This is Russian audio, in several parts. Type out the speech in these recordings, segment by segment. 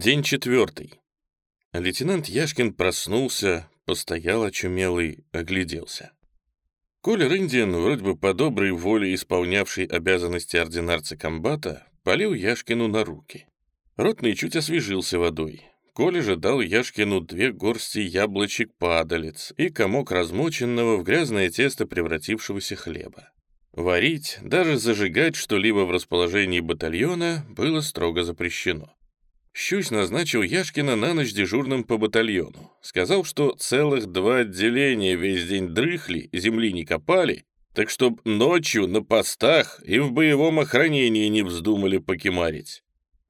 День четвертый. Лейтенант Яшкин проснулся, постоял очумелый, огляделся. Коля Рындин, вроде бы по доброй воле исполнявший обязанности ординарца комбата, полил Яшкину на руки. Ротный чуть освежился водой. Коля же дал Яшкину две горсти яблочек падалец и комок размоченного в грязное тесто превратившегося хлеба. Варить, даже зажигать что-либо в расположении батальона было строго запрещено. Щусь назначил Яшкина на ночь дежурным по батальону. Сказал, что целых два отделения весь день дрыхли, земли не копали, так чтоб ночью на постах и в боевом охранении не вздумали покемарить.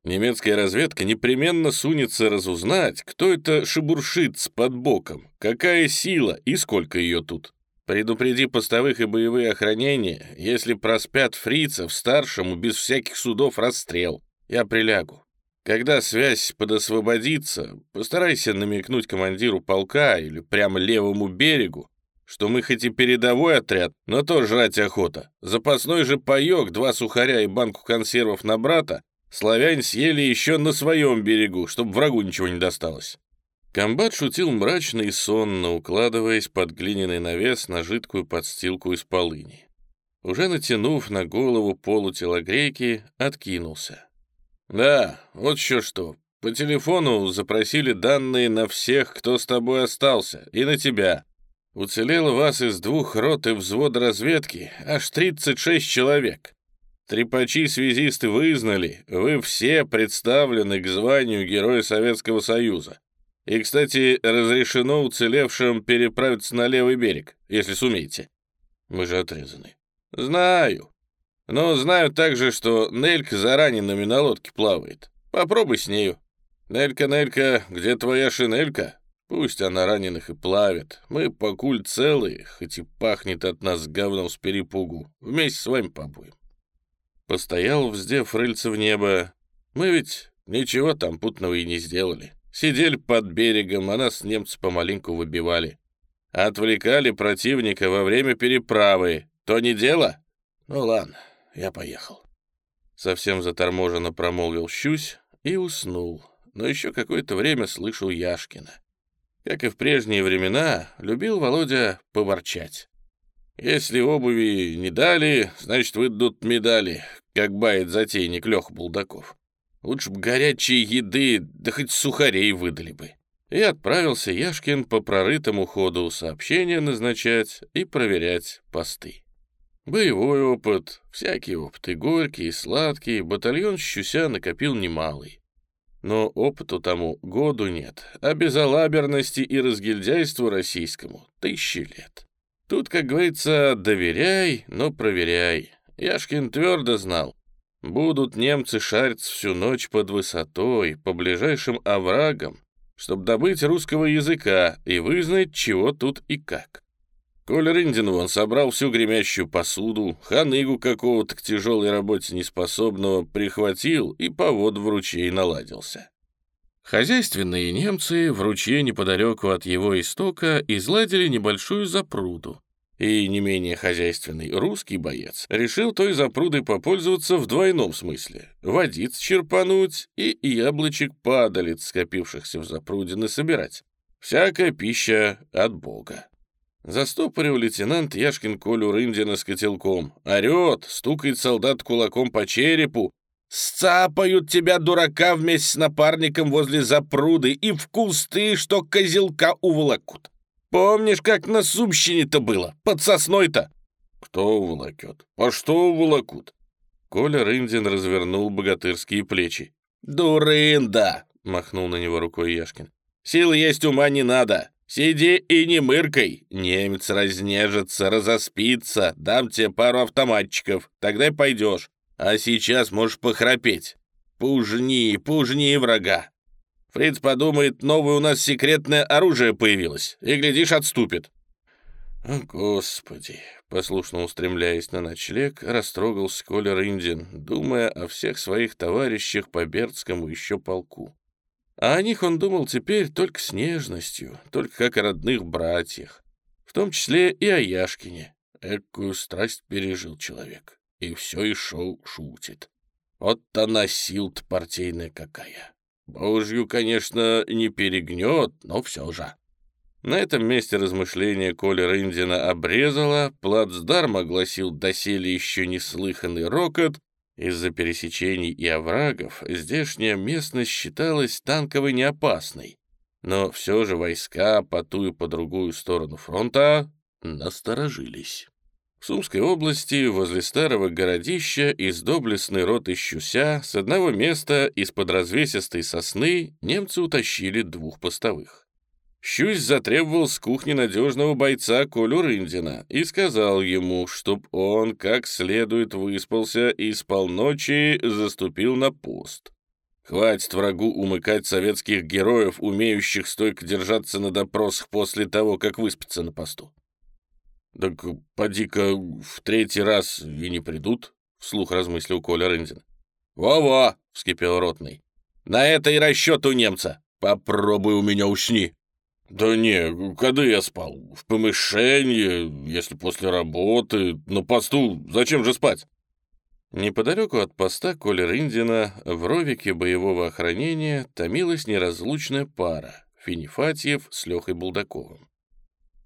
Немецкая разведка непременно сунется разузнать, кто это шебуршит под боком, какая сила и сколько ее тут. Предупреди постовых и боевые охранения, если проспят фрицев старшему без всяких судов расстрел. Я прилягу. Когда связь подосвободится, постарайся намекнуть командиру полка или прямо левому берегу, что мы хоть и передовой отряд, но то жрать охота. Запасной же паёк, два сухаря и банку консервов на брата славяне съели еще на своем берегу, чтобы врагу ничего не досталось. Комбат шутил мрачно и сонно, укладываясь под глиняный навес на жидкую подстилку из полыни. Уже натянув на голову полу телогрейки, откинулся. «Да, вот еще что. По телефону запросили данные на всех, кто с тобой остался, и на тебя. Уцелело вас из двух рот и взвода разведки аж 36 человек. Трепачи-связисты вызнали, вы все представлены к званию Героя Советского Союза. И, кстати, разрешено уцелевшим переправиться на левый берег, если сумеете. Мы же отрезаны. Знаю. Но знаю также, что Нелька зараненными на лодке плавает. Попробуй с нею. Нелька, Нелька, где твоя шинелька? Пусть она раненых и плавит. Мы покуль целые, хоть и пахнет от нас говном с перепугу. Вместе с вами побудем. Постоял, вздев рыльце в небо. Мы ведь ничего там путного и не сделали. Сидели под берегом, а нас немцы помаленьку выбивали. Отвлекали противника во время переправы. То не дело? Ну ладно, я поехал. Совсем заторможенно промолвил щусь и уснул, но еще какое-то время слышал Яшкина. Как и в прежние времена, любил Володя поворчать. Если обуви не дали, значит, выдадут медали, как бает затейник Лех Булдаков. Лучше бы горячей еды, да хоть сухарей выдали бы. И отправился Яшкин по прорытому ходу сообщения назначать и проверять посты. Боевой опыт, всякий опыт, и горький, и сладкий, батальон Щуся накопил немалый. Но опыту тому году нет, а безалаберности и разгильдяйству российскому тысячи лет. Тут, как говорится, доверяй, но проверяй. Яшкин твердо знал, будут немцы шариться всю ночь под высотой, по ближайшим оврагам, чтобы добыть русского языка и вызнать, чего тут и как. Коля Рындин вон собрал всю гремящую посуду, ханыгу какого-то к тяжелой работе неспособного прихватил и по воду в ручей наладился. Хозяйственные немцы в ручье неподалеку от его истока изладили небольшую запруду, и не менее хозяйственный русский боец решил той запрудой попользоваться в двойном смысле — водиц черпануть и яблочек падалец, скопившихся в запруде, насобирать. Всякая пища от Бога. Застопорил лейтенант Яшкин Колю Рындина с котелком. Орет, стукает солдат кулаком по черепу. «Сцапают тебя, дурака, вместе с напарником возле запруды и в кусты, что козелка уволокут. Помнишь, как на Сумщине-то было, под сосной-то?» «Кто уволокет? А что уволокут?» Коля Рындин развернул богатырские плечи. «Дурында!» — махнул на него рукой Яшкин. «Сил есть, ума не надо. «Сиди и не мыркай, немец разнежится, разоспится, дам тебе пару автоматчиков, тогда и пойдешь. А сейчас можешь похрапеть. Пужни, пужни врага. Фриц подумает, новое у нас секретное оружие появилось, и, глядишь, отступит». «О, Господи!» — послушно устремляясь на ночлег, растрогался Коля Рындин, думая о всех своих товарищах по Бердскому еще полку. А о них он думал теперь только с нежностью, только как о родных братьях, в том числе и о Яшкине. Экую страсть пережил человек, и все и шел шутит. Вот она сил-то партийная какая. Божью, конечно, не перегнет, но все же. На этом месте размышления Коли Рындина обрезала, плацдарм огласил доселе еще неслыханный рокот, из-за пересечений и оврагов здешняя местность считалась танковой неопасной, но все же войска по ту и по другую сторону фронта насторожились. В Сумской области, возле старого городища, из доблестный рот Ищуся с одного места из-под развесистой сосны немцы утащили двух постовых. Щусь затребовал с кухни надежного бойца Колю Рындина и сказал ему, чтоб он как следует выспался и с полночи заступил на пост. Хватит врагу умыкать советских героев, умеющих стойко держаться на допросах после того, как выспаться на посту. «Так поди-ка в третий раз и не придут», — вслух размыслил Коля Рындин. «Во-во!» — вскипел Ротный. «На это и расчет у немца. Попробуй у меня усни». «Да не, когда я спал? В помещении, если после работы, на посту. Зачем же спать?» Неподалеку от поста Коля Рындина в ровике боевого охранения томилась неразлучная пара — Финифатьев с Лехой Булдаковым.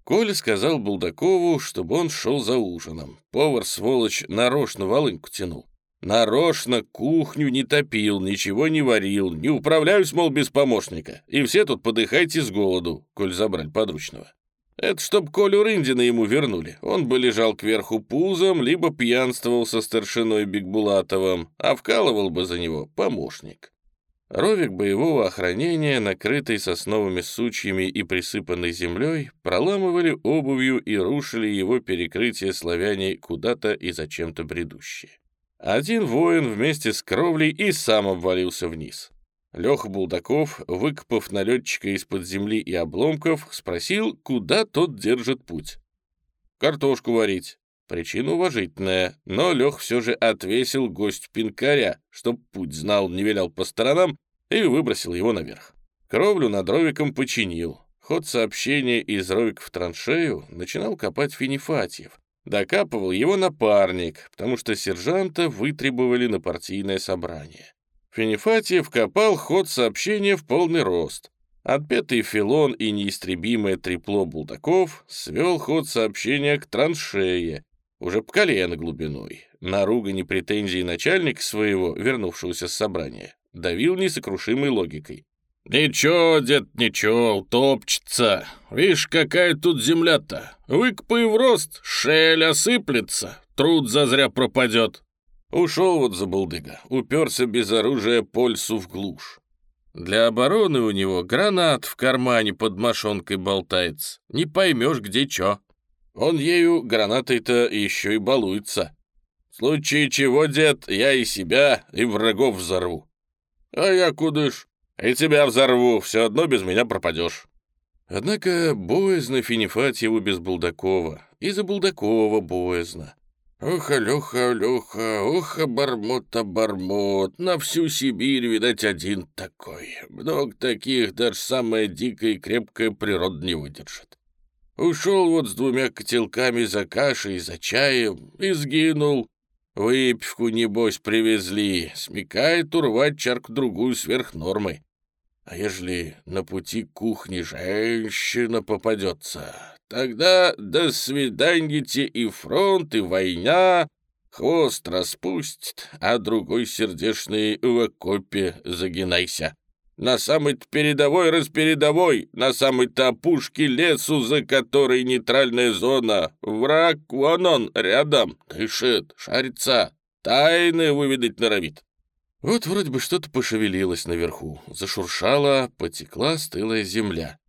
Коля сказал Булдакову, чтобы он шел за ужином. Повар, сволочь, нарочно волынку тянул. Нарочно кухню не топил, ничего не варил, не управляюсь, мол, без помощника. И все тут подыхайте с голоду, коль забрали подручного. Это чтоб Колю Рындина ему вернули. Он бы лежал кверху пузом, либо пьянствовал со старшиной Бигбулатовым, а вкалывал бы за него помощник. Ровик боевого охранения, накрытый сосновыми сучьями и присыпанный землей, проламывали обувью и рушили его перекрытие славяне куда-то и зачем-то бредущие. Один воин вместе с кровлей и сам обвалился вниз. Леха Булдаков, выкопав налетчика из-под земли и обломков, спросил, куда тот держит путь. «Картошку варить». Причина уважительная, но Лех все же отвесил гость пинкаря, чтоб путь знал, не вилял по сторонам, и выбросил его наверх. Кровлю над ровиком починил. Ход сообщения из ровика в траншею начинал копать Финифатьев, Докапывал его напарник, потому что сержанта вытребовали на партийное собрание. Финифатьев копал ход сообщения в полный рост. Отпетый филон и неистребимое трепло Булдаков свел ход сообщения к траншее, уже по колено глубиной. На ругани претензии начальника своего, вернувшегося с собрания, давил несокрушимой логикой. «Ничего, дед, ничего, утопчется. Видишь, какая тут земля-то. Выкопай в рост, шель осыплется, труд зазря пропадет». Ушел вот за булдыга, уперся без оружия польсу в глушь. Для обороны у него гранат в кармане под мошонкой болтается. Не поймешь, где чё. Он ею гранатой-то еще и балуется. В случае чего, дед, я и себя, и врагов взорву. А я куда ж? И тебя взорву, все одно без меня пропадешь». Однако боязно Финифатьеву без Булдакова, и за Булдакова боязно. Ох, Леха, Леха, ох, обормота, бормот, на всю Сибирь, видать, один такой. Много таких даже самая дикая и крепкая природа не выдержит. Ушел вот с двумя котелками за кашей, за чаем и сгинул. Выпивку, небось, привезли. Смекает урвать чарку-другую сверх нормы. А ежели на пути кухни женщина попадется, тогда до свиданья и фронт, и война, хвост распустит, а другой сердечный в окопе загинайся. На самой-то передовой распередовой, на самой-то опушке лесу, за которой нейтральная зона. Враг, вон он, рядом, дышит, шарится, тайны выведать норовит. Вот вроде бы что-то пошевелилось наверху, зашуршала, потекла стылая земля.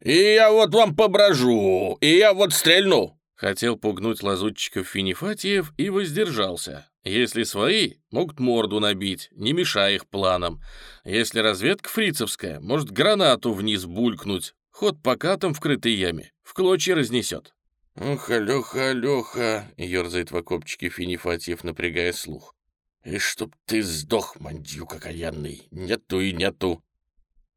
«И я вот вам поброжу, и я вот стрельну!» Хотел пугнуть лазутчиков Финифатиев и воздержался. Если свои, могут морду набить, не мешая их планам. Если разведка фрицевская, может гранату вниз булькнуть. Ход покатом в крытой яме, в клочья разнесет. «Ох, Алёха, Алёха!» — ерзает в окопчике Финифатьев, напрягая слух. «И чтоб ты сдох, мандюк окаянный! Нету и нету!»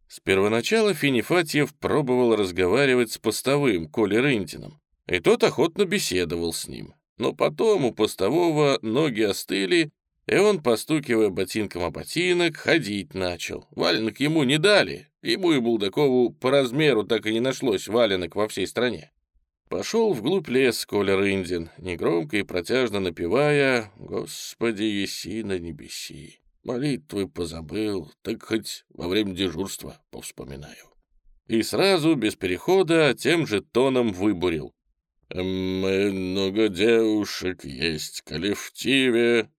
С первоначала Финифатьев пробовал разговаривать с постовым Колей Рынтином, и тот охотно беседовал с ним. Но потом у постового ноги остыли, И он, постукивая ботинком о ботинок, ходить начал. Валенок ему не дали. Ему и Булдакову по размеру так и не нашлось валенок во всей стране. Пошел вглубь лес Коля Рындин, негромко и протяжно напевая «Господи, еси на небеси». Молитвы позабыл, так хоть во время дежурства повспоминаю. И сразу, без перехода, тем же тоном выбурил. «Много девушек есть коллективе».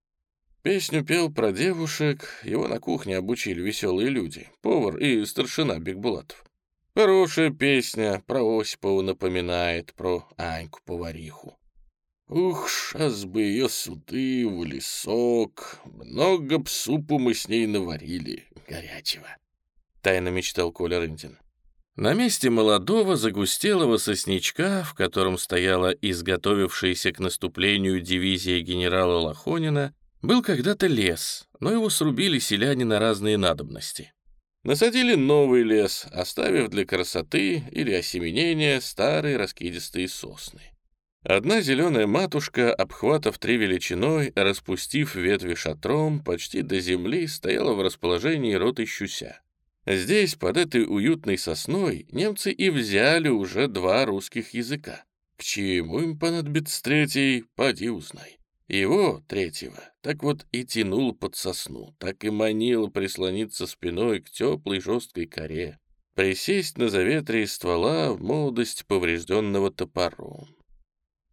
Песню пел про девушек, его на кухне обучили веселые люди, повар и старшина Бекбулатов. Хорошая песня, про Осипова напоминает, про Аньку-повариху. Ух, шас бы ее суды в лесок, много б супу мы с ней наварили, горячего. Тайно мечтал Коля Рындин. На месте молодого загустелого сосничка, в котором стояла изготовившаяся к наступлению дивизия генерала Лохонина, был когда-то лес, но его срубили селяне на разные надобности. Насадили новый лес, оставив для красоты или осеменения старые раскидистые сосны. Одна зеленая матушка, обхватав три величиной, распустив ветви шатром, почти до земли стояла в расположении рот ищуся. Здесь, под этой уютной сосной, немцы и взяли уже два русских языка. К чему им понадобится третий, поди узнай. Его, третьего, так вот и тянул под сосну, так и манил прислониться спиной к теплой жесткой коре, присесть на заветрие ствола в молодость поврежденного топором.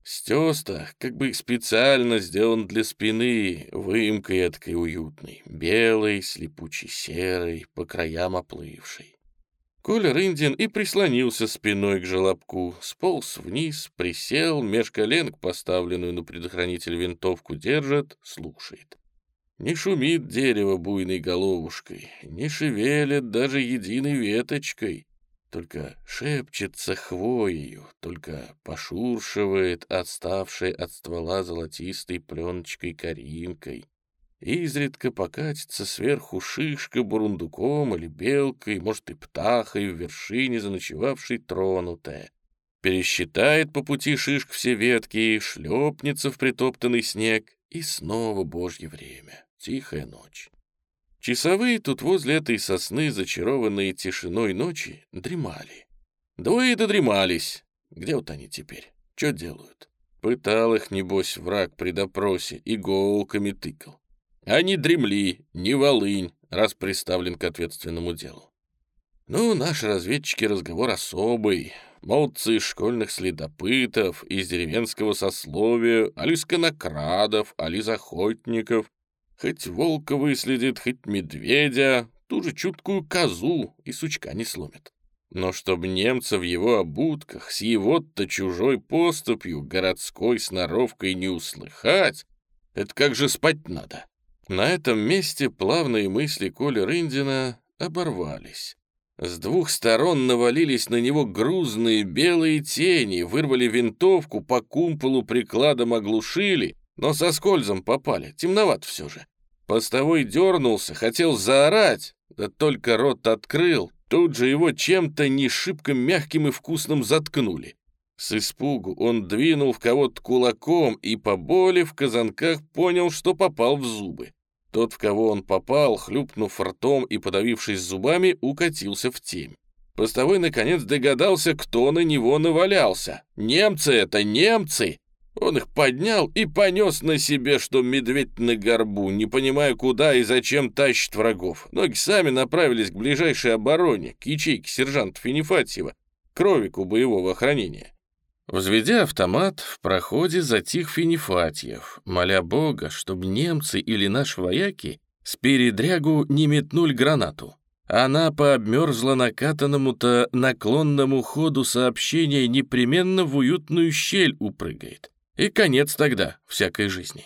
Стеста как бы специально сделан для спины, выемкой эткой уютной, белой, слепучей серой, по краям оплывшей. Коля Рындин и прислонился спиной к желобку, сполз вниз, присел, меж коленок поставленную на предохранитель винтовку держит, слушает. Не шумит дерево буйной головушкой, не шевелит даже единой веточкой только шепчется хвоею, только пошуршивает отставшей от ствола золотистой пленочкой коринкой. Изредка покатится сверху шишка бурундуком или белкой, может и птахой в вершине заночевавшей тронутая. Пересчитает по пути шишк все ветки, шлепнется в притоптанный снег, и снова божье время, тихая ночь. Часовые тут возле этой сосны, зачарованные тишиной ночи, дремали. Двое додремались. Где вот они теперь? Что делают? Пытал их, небось, враг при допросе, иголками тыкал. Они дремли, не волынь, раз приставлен к ответственному делу. Ну, наши разведчики разговор особый. Молодцы школьных следопытов, из деревенского сословия, али из конокрадов, али из охотников, Хоть волка выследит, хоть медведя, ту же чуткую козу и сучка не сломит. Но чтоб немца в его обутках с его-то чужой поступью городской сноровкой не услыхать, это как же спать надо. На этом месте плавные мысли Коли Рындина оборвались. С двух сторон навалились на него грузные белые тени, вырвали винтовку, по кумполу прикладом оглушили, но со скользом попали, темновато все же. Постовой дернулся, хотел заорать, да только рот открыл, тут же его чем-то не шибко мягким и вкусным заткнули. С испугу он двинул в кого-то кулаком и по боли в казанках понял, что попал в зубы. Тот, в кого он попал, хлюпнув ртом и подавившись зубами, укатился в темь. Постовой, наконец, догадался, кто на него навалялся. «Немцы это, немцы!» Он их поднял и понес на себе, что медведь на горбу, не понимая, куда и зачем тащит врагов. Ноги сами направились к ближайшей обороне, к ячейке сержанта Финифатьева, кровику боевого охранения. Взведя автомат, в проходе затих Финифатьев, моля Бога, чтобы немцы или наши вояки с передрягу не метнули гранату. Она по обмерзла накатанному-то наклонному ходу сообщения непременно в уютную щель упрыгает. И конец тогда всякой жизни.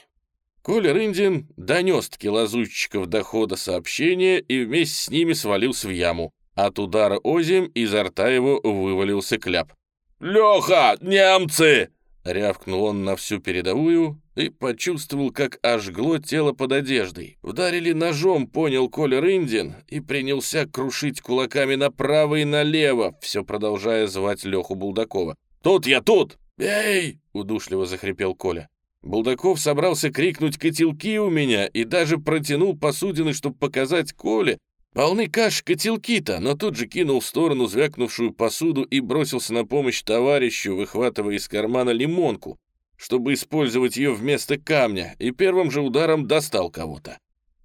Коля Рындин донес-таки лазутчиков до хода сообщения и вместе с ними свалился в яму. От удара озим изо рта его вывалился кляп. «Леха, немцы!» — рявкнул он на всю передовую и почувствовал, как ожгло тело под одеждой. Вдарили ножом, понял Коля Рындин, и принялся крушить кулаками направо и налево, все продолжая звать Леху Булдакова. «Тут я, тут! «Эй!» — удушливо захрипел Коля. Булдаков собрался крикнуть «котелки у меня» и даже протянул посудины, чтобы показать Коле. Полны каш котелки-то, но тут же кинул в сторону звякнувшую посуду и бросился на помощь товарищу, выхватывая из кармана лимонку, чтобы использовать ее вместо камня, и первым же ударом достал кого-то.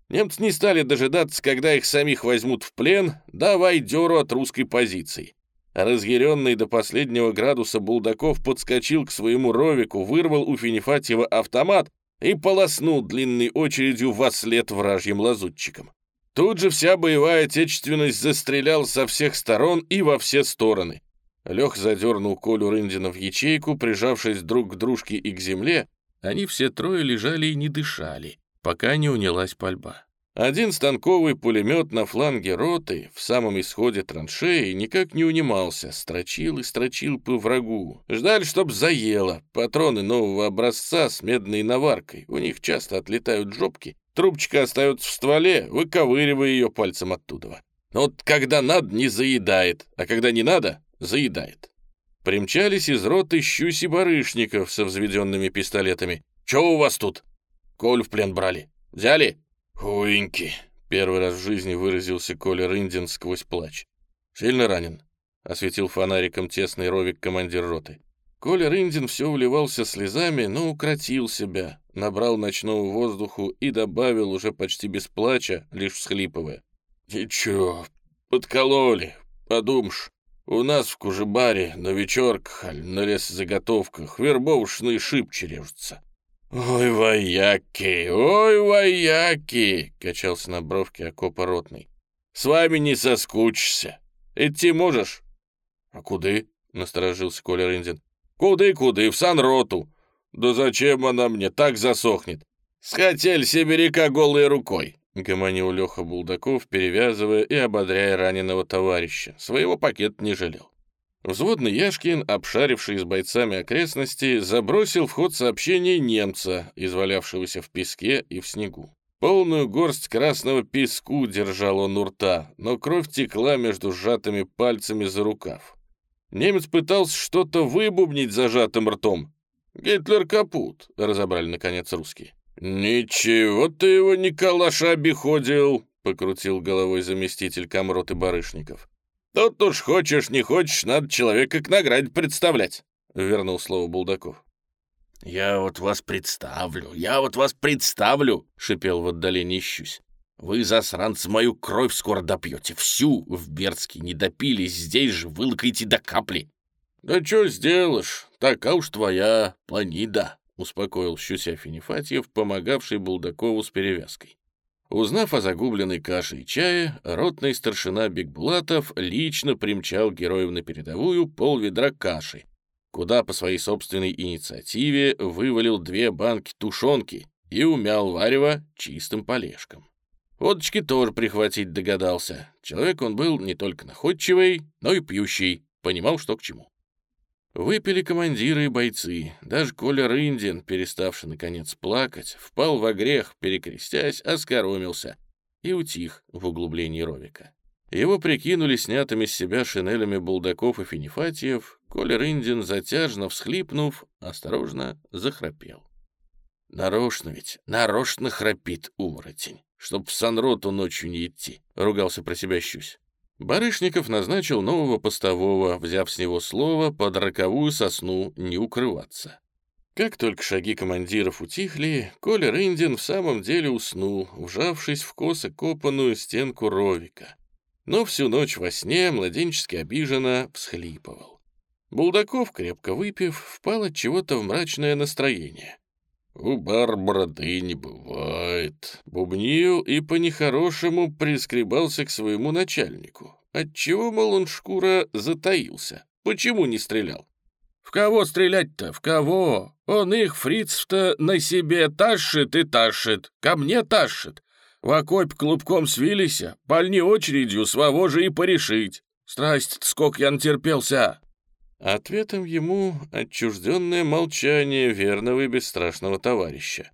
Немцы не стали дожидаться, когда их самих возьмут в плен, давай дёру от русской позиции. Разъяренный до последнего градуса Булдаков подскочил к своему ровику, вырвал у Финифатьева автомат и полоснул длинной очередью во след вражьим лазутчикам. Тут же вся боевая отечественность застрелял со всех сторон и во все стороны. Лех задернул Колю Рындина в ячейку, прижавшись друг к дружке и к земле. Они все трое лежали и не дышали, пока не унялась пальба. Один станковый пулемет на фланге роты в самом исходе траншеи никак не унимался, строчил и строчил по врагу. Ждали, чтоб заело. Патроны нового образца с медной наваркой. У них часто отлетают жопки. Трубочка остается в стволе, выковыривая ее пальцем оттуда. Но вот когда надо, не заедает, а когда не надо, заедает. Примчались из роты щуси барышников со взведенными пистолетами. «Чё у вас тут?» «Колю в плен брали. Взяли?» «Хуеньки!» — первый раз в жизни выразился Коля Рындин сквозь плач. «Сильно ранен?» — осветил фонариком тесный ровик командир роты. Коля Рындин все уливался слезами, но укротил себя, набрал ночного воздуху и добавил уже почти без плача, лишь всхлипывая. «Ничего, подкололи, подумаешь. У нас в Кужебаре на вечерках, на лесозаготовках вербовочные шибчи режутся. «Ой, вояки, ой, вояки!» — качался на бровке окопа ротный. «С вами не соскучишься. Идти можешь?» «А куды?» — насторожился Коля Рындин. «Куды-куды? В санроту. Да зачем она мне? Так засохнет. Схотели себе река голой рукой!» — гомонил Леха Булдаков, перевязывая и ободряя раненого товарища. Своего пакета не жалел. Взводный Яшкин, обшаривший с бойцами окрестности, забросил в ход сообщение немца, извалявшегося в песке и в снегу. Полную горсть красного песку держал он у рта, но кровь текла между сжатыми пальцами за рукав. Немец пытался что-то выбубнить зажатым ртом. «Гитлер капут», — разобрали наконец русские. «Ничего ты его, Николаша, обиходил», — покрутил головой заместитель комроты Барышников. «Тут уж хочешь, не хочешь, надо человека к награде представлять», — вернул слово Булдаков. «Я вот вас представлю, я вот вас представлю», — шипел в отдалении щусь. «Вы, засранцы, мою кровь скоро допьете, всю в Бердске не допили, здесь же вылокаете до капли». «Да что сделаешь, такая уж твоя планида», — успокоил щуся Финифатьев, помогавший Булдакову с перевязкой. Узнав о загубленной каше и чае, ротный старшина Бекбулатов лично примчал героев на передовую пол ведра каши, куда по своей собственной инициативе вывалил две банки тушенки и умял варево чистым полежком. Водочки тоже прихватить догадался. Человек он был не только находчивый, но и пьющий, понимал, что к чему. Выпили командиры и бойцы. Даже Коля Рындин, переставший наконец плакать, впал во грех, перекрестясь, оскоромился и утих в углублении ровика. Его прикинули снятыми с себя шинелями Булдаков и Финифатьев. Коля Рындин, затяжно всхлипнув, осторожно захрапел. «Нарочно ведь, нарочно храпит уворотень, чтоб в санроту ночью не идти», — ругался про себя Щусь. Барышников назначил нового постового, взяв с него слово под роковую сосну не укрываться. Как только шаги командиров утихли, Коля Рындин в самом деле уснул, вжавшись в косо копанную стенку ровика. Но всю ночь во сне младенчески обиженно всхлипывал. Булдаков, крепко выпив, впал от чего-то в мрачное настроение. «У бар бороды не бывает», — бубнил и по-нехорошему прискребался к своему начальнику. Отчего, мол, он шкура затаился? Почему не стрелял? «В кого стрелять-то? В кого? Он их, фрицев-то, на себе тащит и тащит, ко мне тащит. В окопе клубком свились, пальни очередью, своего же и порешить. Страсть, сколько я натерпелся!» Ответом ему отчужденное молчание верного и бесстрашного товарища.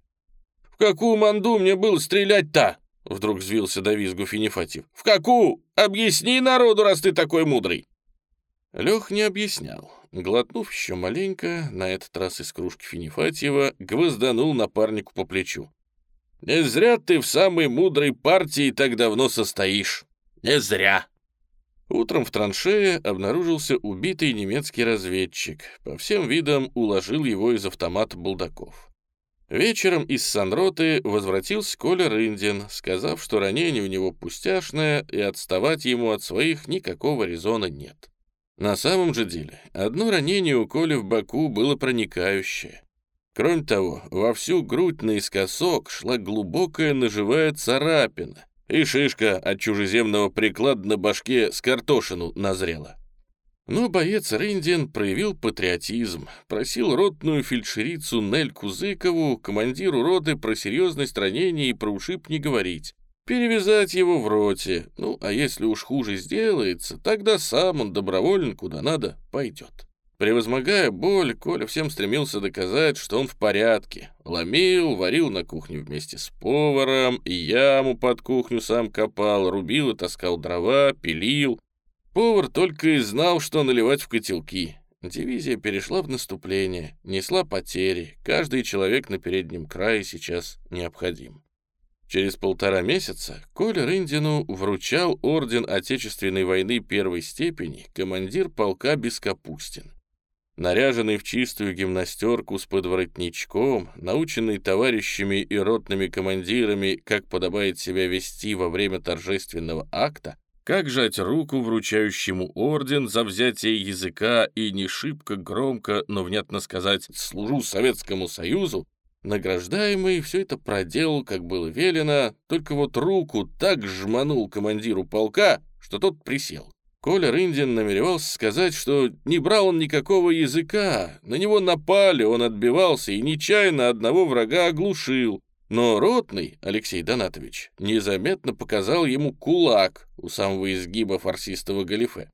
«В какую манду мне было стрелять-то?» Вдруг взвился до визгу Финифатьев. «В какую? Объясни народу, раз ты такой мудрый!» Лех не объяснял. глотнув еще маленько, на этот раз из кружки Финифатьева, гвозданул напарнику по плечу. «Не зря ты в самой мудрой партии так давно состоишь. Не зря!» Утром в траншее обнаружился убитый немецкий разведчик. По всем видам уложил его из автомата Булдаков. Вечером из санроты возвратился Коля Рындин, сказав, что ранение у него пустяшное, и отставать ему от своих никакого резона нет. На самом же деле, одно ранение у Коли в боку было проникающее. Кроме того, во всю грудь наискосок шла глубокая ножевая царапина, и шишка от чужеземного приклада на башке с картошину назрела. Но боец Рындин проявил патриотизм, просил ротную фельдшерицу Нельку Зыкову, командиру роты, про серьезность ранения и про ушиб не говорить, перевязать его в роте, ну, а если уж хуже сделается, тогда сам он добровольно куда надо пойдет. Превозмогая боль, Коля всем стремился доказать, что он в порядке. Ломил, варил на кухне вместе с поваром, яму под кухню сам копал, рубил и таскал дрова, пилил, Повар только и знал, что наливать в котелки. Дивизия перешла в наступление, несла потери. Каждый человек на переднем крае сейчас необходим. Через полтора месяца Коля Рындину вручал орден Отечественной войны первой степени командир полка Бескапустин. Наряженный в чистую гимнастерку с подворотничком, наученный товарищами и ротными командирами, как подобает себя вести во время торжественного акта, как жать руку вручающему орден за взятие языка и не шибко громко, но внятно сказать «служу Советскому Союзу», награждаемый все это проделал, как было велено, только вот руку так жманул командиру полка, что тот присел. Коля Рындин намеревался сказать, что не брал он никакого языка, на него напали, он отбивался и нечаянно одного врага оглушил, но ротный, Алексей Донатович, незаметно показал ему кулак у самого изгиба фарсистого галифе.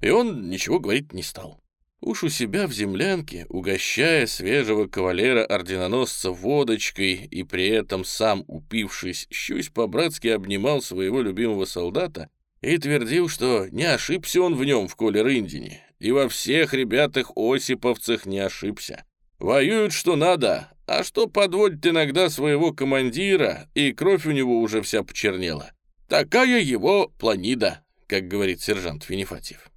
И он ничего говорить не стал. Уж у себя в землянке, угощая свежего кавалера-орденоносца водочкой и при этом сам, упившись, щусь по-братски обнимал своего любимого солдата и твердил, что не ошибся он в нем в Коле Рындине, и во всех ребятах-осиповцах не ошибся. Воюют что надо, а что подводит иногда своего командира, и кровь у него уже вся почернела. Такая его планида, как говорит сержант Финифатьев.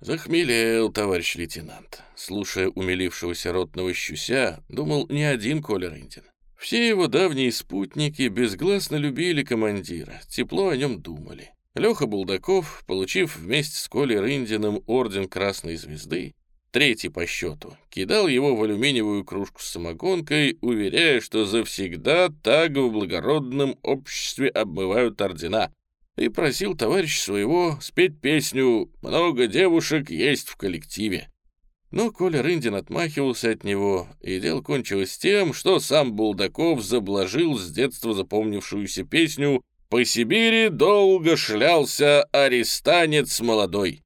Захмелел товарищ лейтенант. Слушая умилившегося ротного щуся, думал не один Коля Рындин. Все его давние спутники безгласно любили командира, тепло о нем думали. Леха Булдаков, получив вместе с Колей Рындиным орден Красной Звезды, третий по счету, кидал его в алюминиевую кружку с самогонкой, уверяя, что завсегда так в благородном обществе обмывают ордена, и просил товарища своего спеть песню «Много девушек есть в коллективе». Но Коля Рындин отмахивался от него, и дело кончилось тем, что сам Булдаков заблажил с детства запомнившуюся песню «По Сибири долго шлялся арестанец молодой».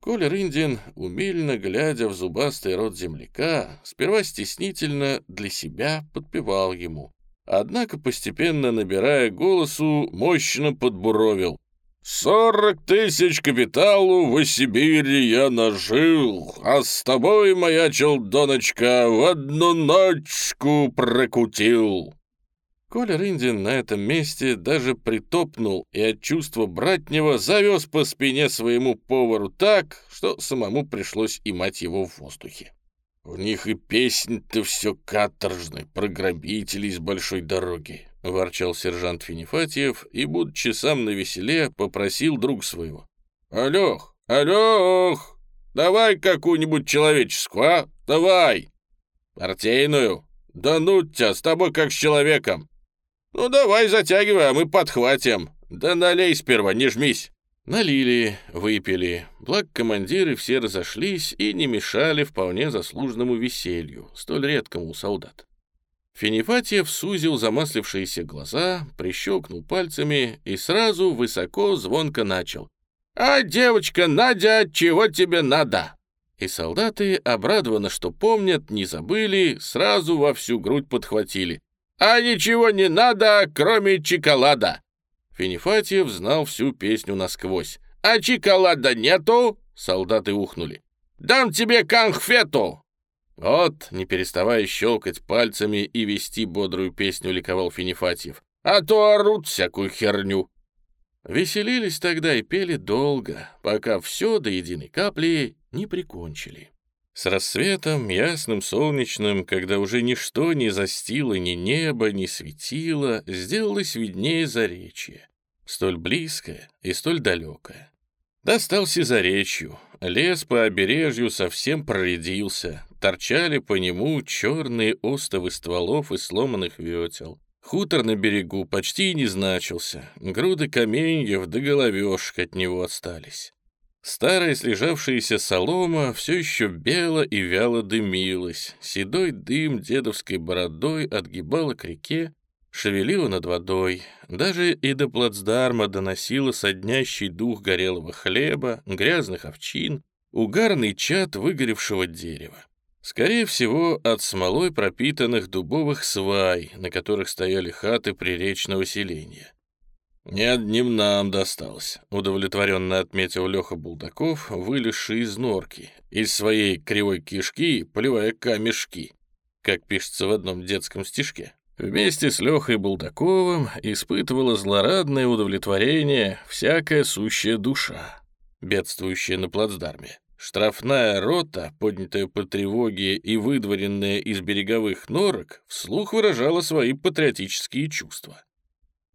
Коля Рындин, умильно глядя в зубастый рот земляка, сперва стеснительно для себя подпевал ему. Однако, постепенно набирая голосу, мощно подбуровил. «Сорок тысяч капиталу в Сибири я нажил, а с тобой, моя челдоночка, в одну ночку прокутил». Коля Рындин на этом месте даже притопнул и от чувства братнего завез по спине своему повару так, что самому пришлось имать его в воздухе. «У них и песни-то все каторжны, про грабителей с большой дороги», — ворчал сержант Финифатьев и, будучи сам на веселе, попросил друг своего. «Алёх, Алёх, давай какую-нибудь человеческую, а? Давай!» «Партийную? Да ну тебя, с тобой как с человеком!» «Ну давай затягивай, а мы подхватим. Да налей сперва, не жмись». Налили, выпили. Благ командиры все разошлись и не мешали вполне заслуженному веселью, столь редкому у солдат. Финифатьев сузил замаслившиеся глаза, прищелкнул пальцами и сразу высоко звонко начал. «А, девочка Надя, чего тебе надо?» И солдаты, обрадованно, что помнят, не забыли, сразу во всю грудь подхватили. «А ничего не надо, кроме чоколада!» Финифатьев знал всю песню насквозь. «А чоколада нету?» — солдаты ухнули. Дам тебе конфету!» Вот, не переставая щелкать пальцами и вести бодрую песню, ликовал Финифатьев. «А то орут всякую херню!» Веселились тогда и пели долго, пока все до единой капли не прикончили. С рассветом, ясным, солнечным, когда уже ничто не застило ни небо, ни светило, сделалось виднее заречье, столь близкое и столь далекое. Достался заречью, лес по обережью совсем проредился, торчали по нему черные остовы стволов и сломанных ветел. Хутор на берегу почти не значился, груды каменьев до головешек от него остались. Старая слежавшаяся солома все еще бело и вяло дымилась, седой дым дедовской бородой отгибала к реке, шевелила над водой, даже и до плацдарма доносила соднящий дух горелого хлеба, грязных овчин, угарный чад выгоревшего дерева. Скорее всего, от смолой пропитанных дубовых свай, на которых стояли хаты приречного селения. «Не одним нам досталось», — удовлетворенно отметил Леха Булдаков, вылезший из норки, из своей кривой кишки, поливая камешки, как пишется в одном детском стишке. Вместе с Лехой Булдаковым испытывала злорадное удовлетворение всякая сущая душа, бедствующая на плацдарме. Штрафная рота, поднятая по тревоге и выдворенная из береговых норок, вслух выражала свои патриотические чувства.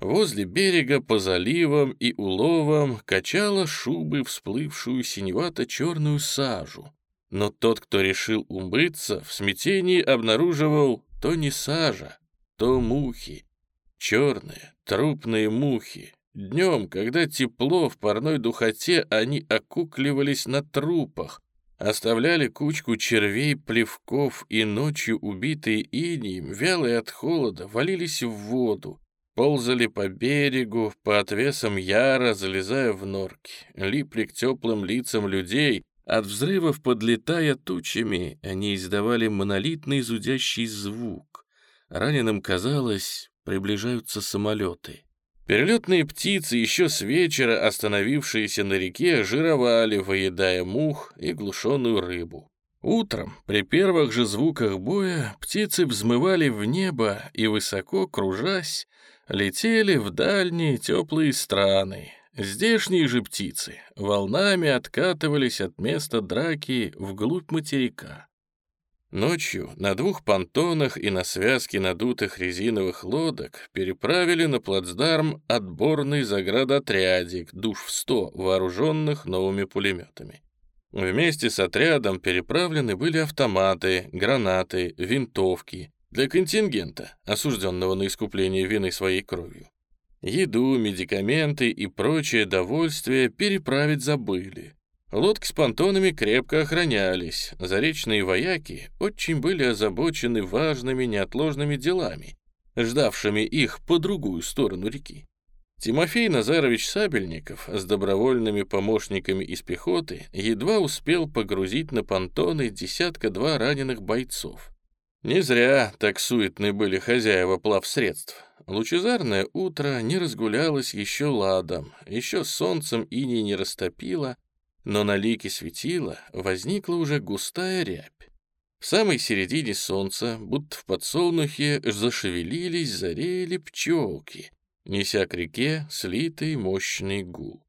Возле берега по заливам и уловам качала шубы всплывшую синевато-черную сажу. Но тот, кто решил умыться, в смятении обнаруживал то не сажа, то мухи. Черные, трупные мухи, Днем, когда тепло в парной духоте, они окукливались на трупах, оставляли кучку червей, плевков и ночью убитые инием, вялые от холода, валились в воду, ползали по берегу, по отвесам яра, залезая в норки, липли к теплым лицам людей, от взрывов подлетая тучами, они издавали монолитный зудящий звук. Раненым казалось, приближаются самолеты. Перелетные птицы, еще с вечера остановившиеся на реке, жировали, выедая мух и глушеную рыбу. Утром, при первых же звуках боя, птицы взмывали в небо и, высоко кружась, летели в дальние теплые страны. Здешние же птицы волнами откатывались от места драки вглубь материка. Ночью на двух понтонах и на связке надутых резиновых лодок переправили на плацдарм отборный заградотрядик, душ в сто, вооруженных новыми пулеметами. Вместе с отрядом переправлены были автоматы, гранаты, винтовки для контингента, осужденного на искупление вины своей кровью. Еду, медикаменты и прочее довольствие переправить забыли. Лодки с понтонами крепко охранялись. Заречные вояки очень были озабочены важными неотложными делами, ждавшими их по другую сторону реки. Тимофей Назарович Сабельников с добровольными помощниками из пехоты едва успел погрузить на понтоны десятка-два раненых бойцов. Не зря так суетны были хозяева плавсредств. Лучезарное утро не разгулялось еще ладом, еще солнцем иней не растопило, но на лике светила возникла уже густая рябь. В самой середине солнца, будто в подсолнухе, зашевелились, зареяли пчелки, неся к реке слитый мощный гул.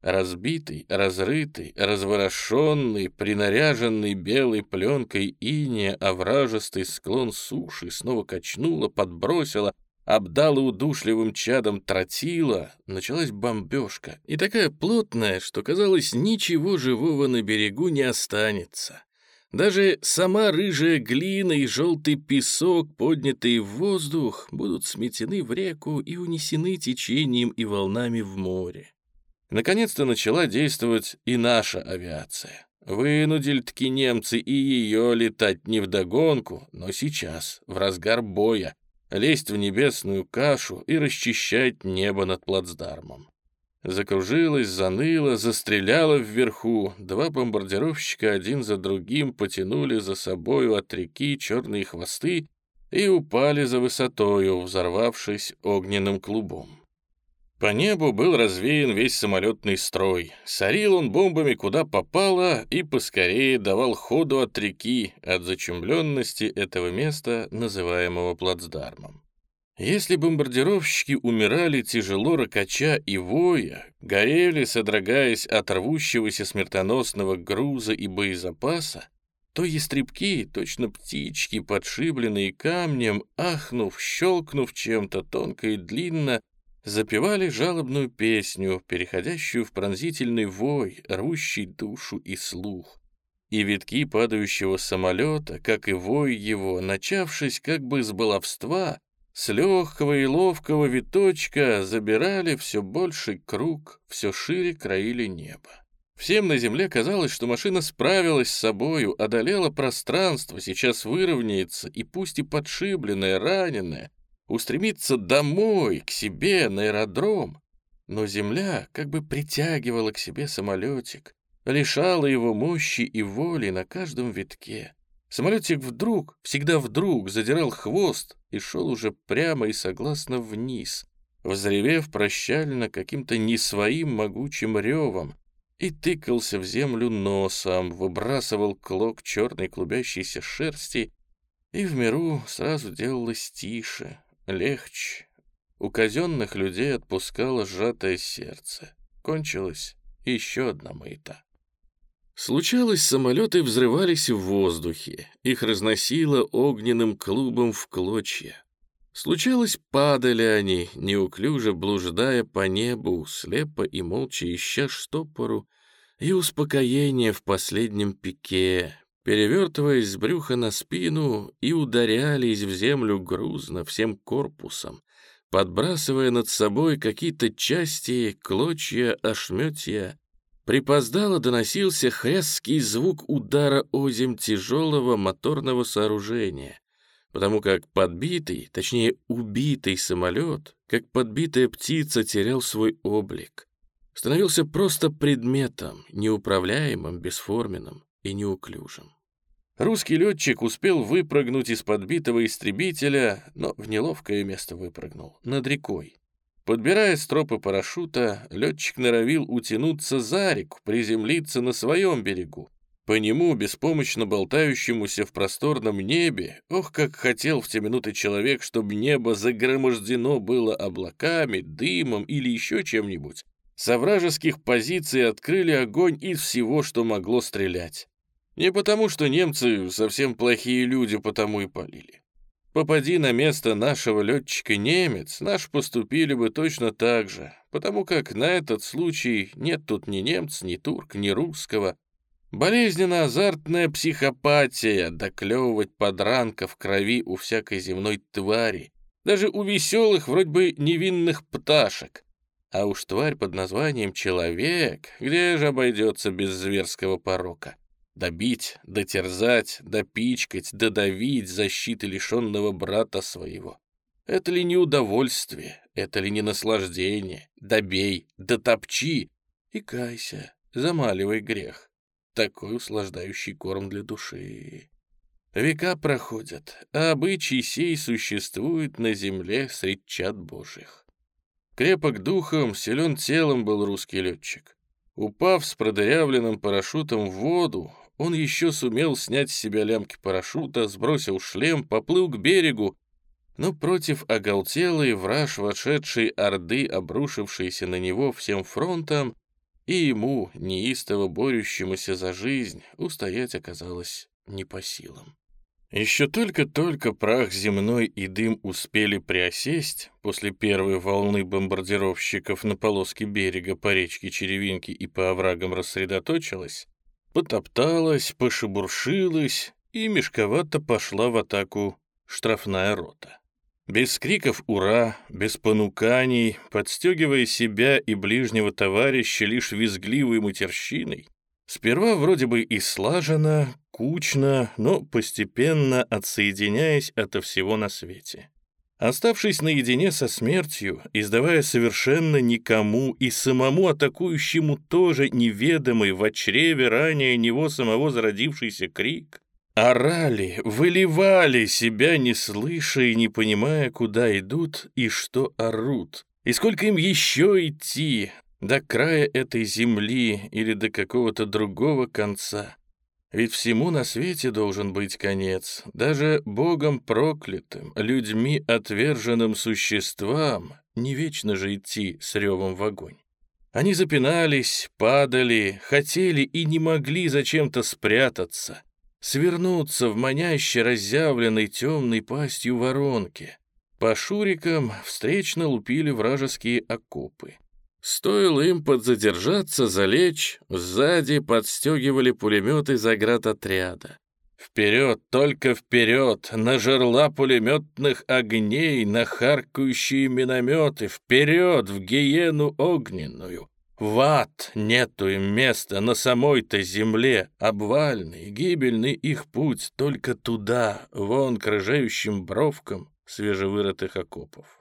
Разбитый, разрытый, разворошенный, принаряженный белой пленкой иния овражистый склон суши снова качнуло, подбросило, обдала удушливым чадом тротила, началась бомбежка, и такая плотная, что, казалось, ничего живого на берегу не останется. Даже сама рыжая глина и желтый песок, поднятые в воздух, будут сметены в реку и унесены течением и волнами в море. Наконец-то начала действовать и наша авиация. Вынудили-таки немцы и ее летать не вдогонку, но сейчас, в разгар боя, лезть в небесную кашу и расчищать небо над плацдармом. Закружилась, заныла, застреляла вверху. Два бомбардировщика один за другим потянули за собою от реки черные хвосты и упали за высотою, взорвавшись огненным клубом. По небу был развеян весь самолетный строй. Сорил он бомбами куда попало и поскорее давал ходу от реки, от зачумленности этого места, называемого плацдармом. Если бомбардировщики умирали тяжело ракача и воя, горели, содрогаясь от рвущегося смертоносного груза и боезапаса, то ястребки, точно птички, подшибленные камнем, ахнув, щелкнув чем-то тонко и длинно, запевали жалобную песню, переходящую в пронзительный вой, рвущий душу и слух. И витки падающего самолета, как и вой его, начавшись как бы с баловства, с легкого и ловкого виточка забирали все больший круг, все шире краили небо. Всем на земле казалось, что машина справилась с собою, одолела пространство, сейчас выровняется, и пусть и подшибленная, раненая, устремится домой, к себе, на аэродром. Но земля как бы притягивала к себе самолетик, лишала его мощи и воли на каждом витке. Самолетик вдруг, всегда вдруг, задирал хвост и шел уже прямо и согласно вниз, взревев прощально каким-то не своим могучим ревом, и тыкался в землю носом, выбрасывал клок черной клубящейся шерсти, и в миру сразу делалось тише, легче. У казенных людей отпускало сжатое сердце. Кончилась еще одна маята. Случалось, самолеты взрывались в воздухе, их разносило огненным клубом в клочья. Случалось, падали они, неуклюже блуждая по небу, слепо и молча ища штопору и успокоение в последнем пике, перевертываясь с брюха на спину и ударялись в землю грузно всем корпусом, подбрасывая над собой какие-то части, клочья, ошметья, Припоздало доносился хресткий звук удара озим тяжелого моторного сооружения, потому как подбитый, точнее убитый самолет, как подбитая птица терял свой облик, становился просто предметом, неуправляемым, бесформенным и неуклюжим. Русский летчик успел выпрыгнуть из подбитого истребителя, но в неловкое место выпрыгнул, над рекой. Подбирая стропы парашюта, летчик норовил утянуться за реку, приземлиться на своем берегу. По нему, беспомощно болтающемуся в просторном небе, ох, как хотел в те минуты человек, чтобы небо загромождено было облаками, дымом или еще чем-нибудь. Со вражеских позиций открыли огонь из всего, что могло стрелять. Не потому, что немцы совсем плохие люди, потому и полили. Попади на место нашего летчика немец, наш поступили бы точно так же, потому как на этот случай нет тут ни немца, ни турк, ни русского. Болезненно-азартная психопатия, доклевывать подранка в крови у всякой земной твари, даже у веселых, вроде бы невинных пташек. А уж тварь под названием человек, где же обойдется без зверского порока? Добить, дотерзать, допичкать, додавить защиты лишенного брата своего. Это ли не удовольствие, это ли не наслаждение? Добей, дотопчи и кайся, замаливай грех. Такой услаждающий корм для души. Века проходят, а обычай сей существует на земле средь чад божьих. Крепок духом, силен телом был русский летчик. Упав с продырявленным парашютом в воду, он еще сумел снять с себя лямки парашюта, сбросил шлем, поплыл к берегу, но против оголтелой враж вошедшей орды, обрушившейся на него всем фронтом, и ему, неистово борющемуся за жизнь, устоять оказалось не по силам. Еще только-только прах земной и дым успели приосесть после первой волны бомбардировщиков на полоске берега по речке Черевинки и по оврагам рассредоточилась, потопталась, пошебуршилась и мешковато пошла в атаку штрафная рота. Без криков «Ура!», без понуканий, подстегивая себя и ближнего товарища лишь визгливой матерщиной, сперва вроде бы и слаженно, кучно, но постепенно отсоединяясь ото всего на свете. Оставшись наедине со смертью, издавая совершенно никому и самому атакующему тоже неведомый в чреве ранее него самого зародившийся крик, орали, выливали себя, не слыша и не понимая, куда идут и что орут, И сколько им еще идти до края этой земли или до какого-то другого конца? Ведь всему на свете должен быть конец. Даже Богом проклятым, людьми отверженным существам не вечно же идти с ревом в огонь. Они запинались, падали, хотели и не могли зачем-то спрятаться, свернуться в маняще разъявленной темной пастью воронки. По шурикам встречно лупили вражеские окопы. Стоило им подзадержаться, залечь, сзади подстегивали пулеметы заградотряда. Вперед, только вперед, на жерла пулеметных огней, на харкающие минометы, вперед, в гиену огненную. В ад нету им места на самой-то земле, обвальный, гибельный их путь только туда, вон к рыжающим бровкам свежевырытых окопов.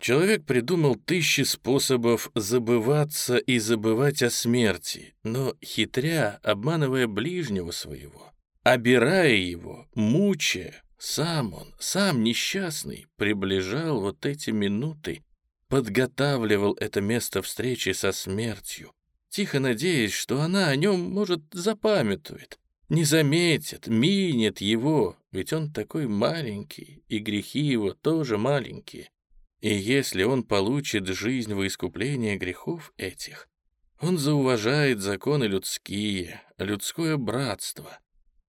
Человек придумал тысячи способов забываться и забывать о смерти, но хитря, обманывая ближнего своего, обирая его, мучая, сам он, сам несчастный, приближал вот эти минуты, подготавливал это место встречи со смертью, тихо надеясь, что она о нем, может, запамятует, не заметит, минет его, ведь он такой маленький, и грехи его тоже маленькие. И если он получит жизнь во искупление грехов этих, он зауважает законы людские, людское братство.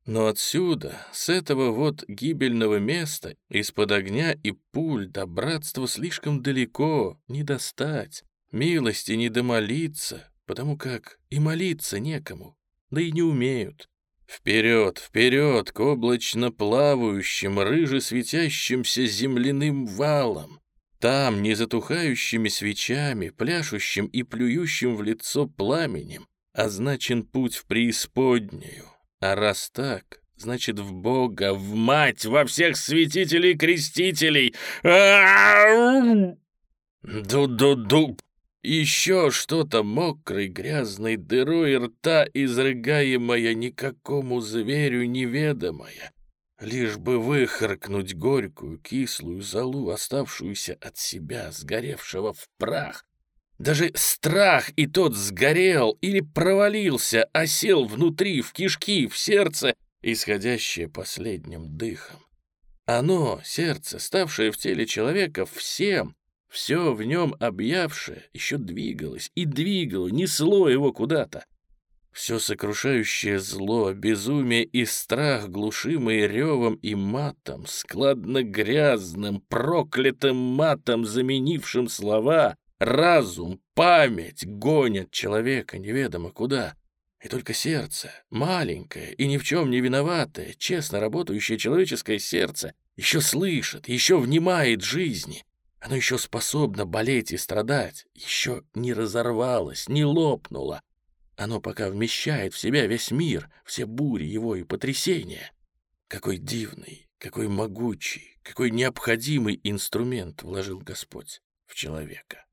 Но отсюда, с этого вот гибельного места, из-под огня и пуль до братства слишком далеко, не достать, милости не домолиться, потому как и молиться некому, да и не умеют. Вперед, вперед, к облачно плавающим, рыже светящимся земляным валам. Там, не затухающими свечами, пляшущим и плюющим в лицо пламенем, означен путь в преисподнюю. А раз так, значит, в Бога, в мать, во всех святителей-крестителей. Ду-ду-ду, еще что-то мокрой, грязной дырой рта, изрыгаемое никакому зверю неведомое, лишь бы выхаркнуть горькую, кислую золу, оставшуюся от себя, сгоревшего в прах. Даже страх и тот сгорел или провалился, осел внутри, в кишки, в сердце, исходящее последним дыхом. Оно, сердце, ставшее в теле человека всем, все в нем объявшее еще двигалось и двигало, несло его куда-то. Все сокрушающее зло, безумие и страх, глушимые ревом и матом, складно-грязным, проклятым матом, заменившим слова, разум, память гонят человека неведомо куда. И только сердце, маленькое и ни в чем не виноватое, честно работающее человеческое сердце, еще слышит, еще внимает жизни, оно еще способно болеть и страдать, еще не разорвалось, не лопнуло. Оно пока вмещает в себя весь мир, все бури его и потрясения. Какой дивный, какой могучий, какой необходимый инструмент вложил Господь в человека.